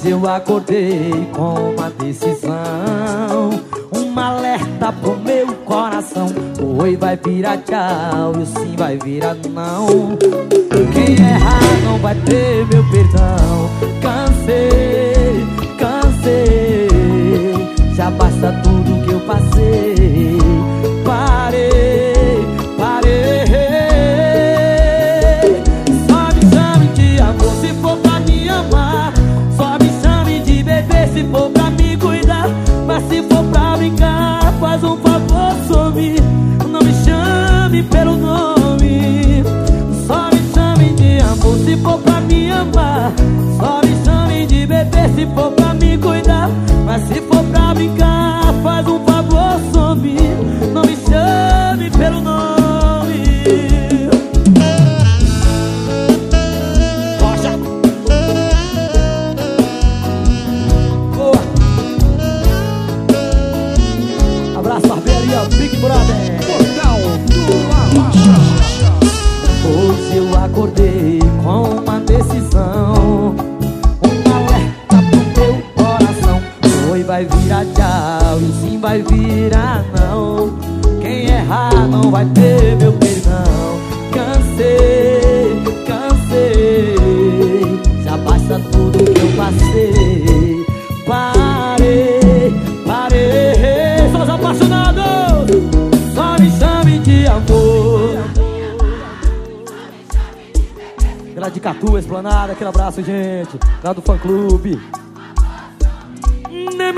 Hoje eu acordei com uma decisão Um alerta pro meu coração. O oi vai virar tchau e o sim vai virar não. Quem errar não vai ter meu perdão. Cansei, cansei Já basta tudo que eu passei se for pra me cuidar Mas se for pra brincar, faz um favor, some. Não me chame pelo nome. Rocha. Boa. Abraço, barbearia Big Brother. Portal do Arrocha. Hoje eu acordei vai virar tchau e sim vai virar não Quem errar não vai ter meu perdão Cansei, cansei Já basta tudo que eu passei Parei, parei Só os apaixonados Só me chame de amor Pela de Catu, Esplanada, aquele abraço, gente. Lá do fã clube. Nem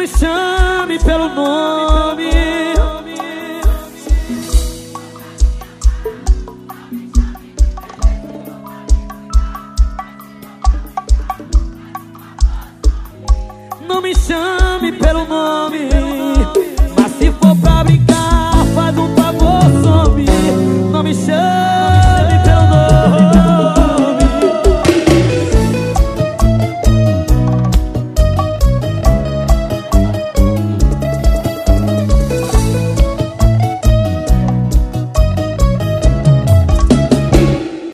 me chame pelo nome. Não me chame pelo nome.